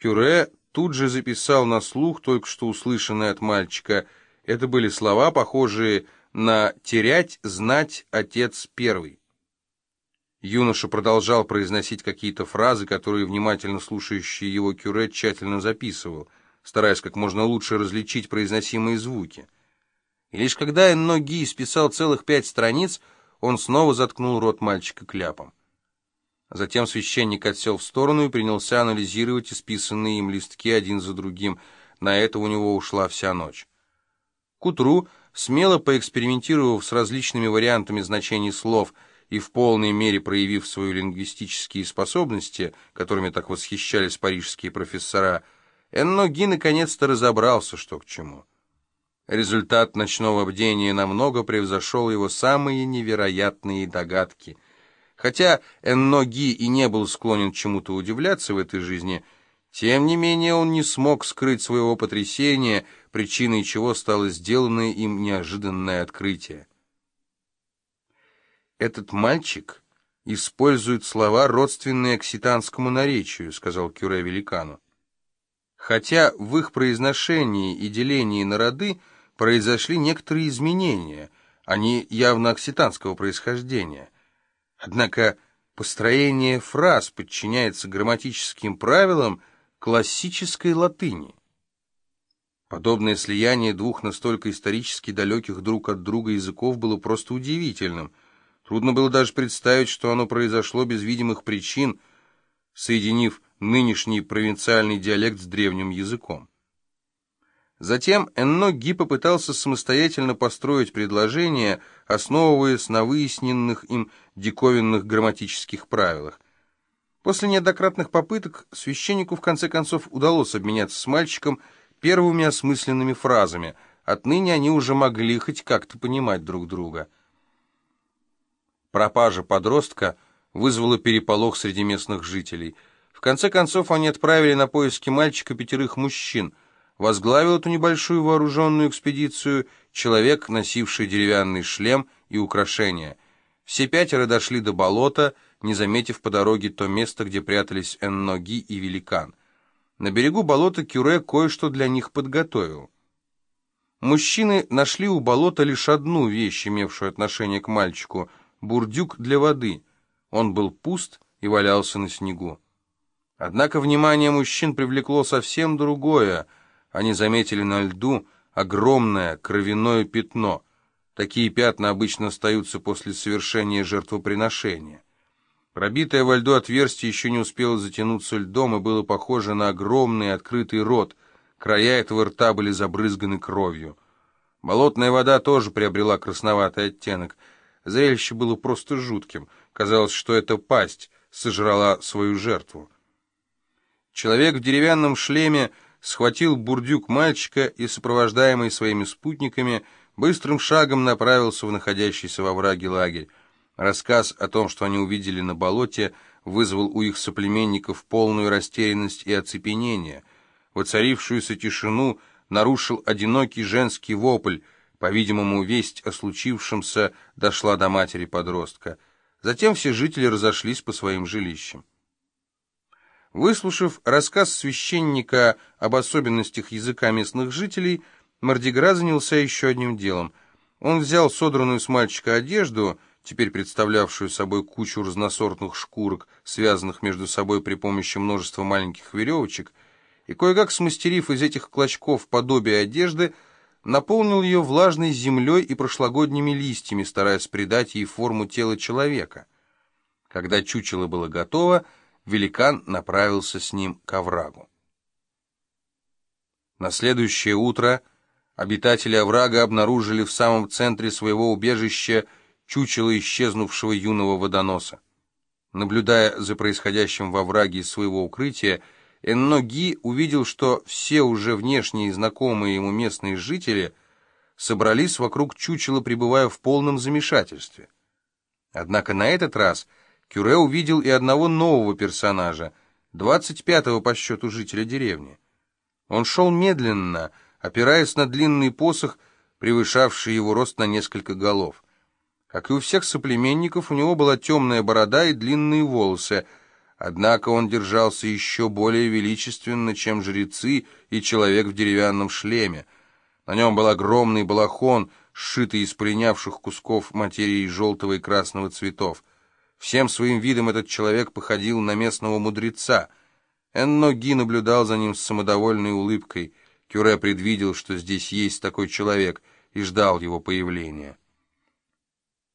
Кюре тут же записал на слух только что услышанное от мальчика. Это были слова, похожие на «терять, знать, отец первый». Юноша продолжал произносить какие-то фразы, которые внимательно слушающий его Кюре тщательно записывал, стараясь как можно лучше различить произносимые звуки. И лишь когда Энно Ги списал целых пять страниц, он снова заткнул рот мальчика кляпом. Затем священник отсел в сторону и принялся анализировать исписанные им листки один за другим. На это у него ушла вся ночь. К утру, смело поэкспериментировав с различными вариантами значений слов и в полной мере проявив свои лингвистические способности, которыми так восхищались парижские профессора, Энно Ги наконец-то разобрался, что к чему. Результат ночного бдения намного превзошел его самые невероятные догадки — Хотя Энно Ги и не был склонен чему-то удивляться в этой жизни, тем не менее он не смог скрыть своего потрясения, причиной чего стало сделанное им неожиданное открытие. «Этот мальчик использует слова, родственные окситанскому наречию», — сказал Кюре великану. Хотя в их произношении и делении на роды произошли некоторые изменения, они явно окситанского происхождения — Однако построение фраз подчиняется грамматическим правилам классической латыни. Подобное слияние двух настолько исторически далеких друг от друга языков было просто удивительным. Трудно было даже представить, что оно произошло без видимых причин, соединив нынешний провинциальный диалект с древним языком. Затем Энно Ги попытался самостоятельно построить предложение, основываясь на выясненных им диковинных грамматических правилах. После неоднократных попыток священнику в конце концов удалось обменяться с мальчиком первыми осмысленными фразами. Отныне они уже могли хоть как-то понимать друг друга. Пропажа подростка вызвала переполох среди местных жителей. В конце концов они отправили на поиски мальчика пятерых мужчин – возглавил эту небольшую вооруженную экспедицию человек, носивший деревянный шлем и украшения. Все пятеро дошли до болота, не заметив по дороге то место, где прятались Энноги и Великан. На берегу болота Кюре кое-что для них подготовил. Мужчины нашли у болота лишь одну вещь, имевшую отношение к мальчику — бурдюк для воды. Он был пуст и валялся на снегу. Однако внимание мужчин привлекло совсем другое — они заметили на льду огромное кровяное пятно. Такие пятна обычно остаются после совершения жертвоприношения. Пробитое во льду отверстие еще не успело затянуться льдом и было похоже на огромный открытый рот. Края этого рта были забрызганы кровью. Болотная вода тоже приобрела красноватый оттенок. Зрелище было просто жутким. Казалось, что эта пасть сожрала свою жертву. Человек в деревянном шлеме схватил бурдюк мальчика и, сопровождаемый своими спутниками, быстрым шагом направился в находящийся во враге лагерь. Рассказ о том, что они увидели на болоте, вызвал у их соплеменников полную растерянность и оцепенение. Воцарившуюся тишину нарушил одинокий женский вопль. По-видимому, весть о случившемся дошла до матери подростка. Затем все жители разошлись по своим жилищам. Выслушав рассказ священника об особенностях языка местных жителей, Мардигра занялся еще одним делом. Он взял содранную с мальчика одежду, теперь представлявшую собой кучу разносортных шкурок, связанных между собой при помощи множества маленьких веревочек, и кое-как смастерив из этих клочков подобие одежды, наполнил ее влажной землей и прошлогодними листьями, стараясь придать ей форму тела человека. Когда чучело было готово, великан направился с ним к оврагу. На следующее утро обитатели оврага обнаружили в самом центре своего убежища чучело исчезнувшего юного водоноса. Наблюдая за происходящим во враге из своего укрытия, Энно Ги увидел, что все уже внешние знакомые ему местные жители собрались вокруг чучела, пребывая в полном замешательстве. Однако на этот раз Кюре увидел и одного нового персонажа, двадцать пятого по счету жителя деревни. Он шел медленно, опираясь на длинный посох, превышавший его рост на несколько голов. Как и у всех соплеменников, у него была темная борода и длинные волосы, Однако он держался еще более величественно, чем жрецы и человек в деревянном шлеме. На нем был огромный балахон, сшитый из полинявших кусков материи желтого и красного цветов. Всем своим видом этот человек походил на местного мудреца. Энно Ги наблюдал за ним с самодовольной улыбкой. Кюре предвидел, что здесь есть такой человек, и ждал его появления.